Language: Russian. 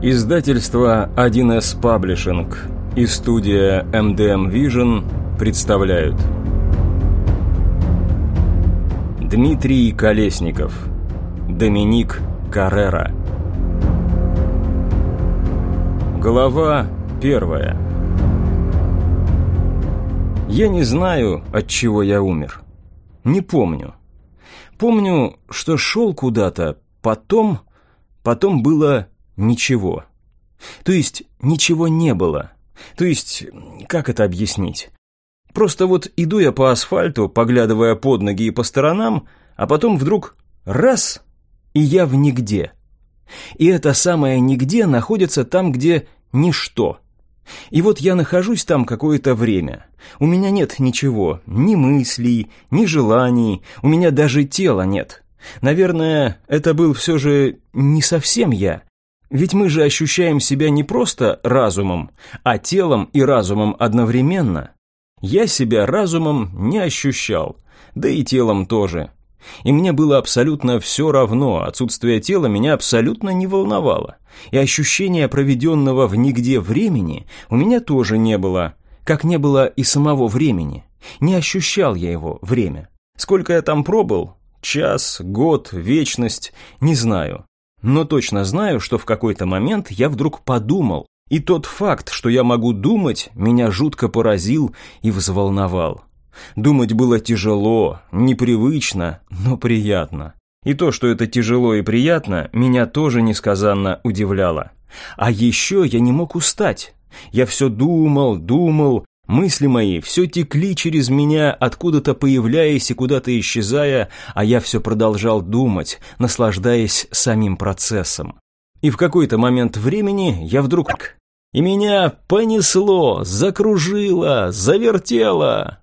Издательство 1С Паблишинг и студия MDM Vision представляют Дмитрий Колесников Доминик Каррера Глава первая Я не знаю, от чего я умер. Не помню. Помню, что шел куда-то, потом... Потом было ничего. То есть ничего не было. То есть, как это объяснить? Просто вот иду я по асфальту, поглядывая под ноги и по сторонам, а потом вдруг раз, и я в нигде. И это самое нигде находится там, где ничто. И вот я нахожусь там какое-то время. У меня нет ничего, ни мыслей, ни желаний, у меня даже тела нет. Наверное, это был все же не совсем я. Ведь мы же ощущаем себя не просто разумом, а телом и разумом одновременно. Я себя разумом не ощущал, да и телом тоже. И мне было абсолютно все равно, отсутствие тела меня абсолютно не волновало. И ощущения проведенного в нигде времени у меня тоже не было, как не было и самого времени. Не ощущал я его, время. Сколько я там пробыл? Час, год, вечность, не знаю. Но точно знаю, что в какой-то момент я вдруг подумал, и тот факт, что я могу думать, меня жутко поразил и взволновал. Думать было тяжело, непривычно, но приятно. И то, что это тяжело и приятно, меня тоже несказанно удивляло. А еще я не мог устать. Я все думал, думал, Мысли мои все текли через меня, откуда-то появляясь и куда-то исчезая, а я все продолжал думать, наслаждаясь самим процессом. И в какой-то момент времени я вдруг... И меня понесло, закружило, завертело.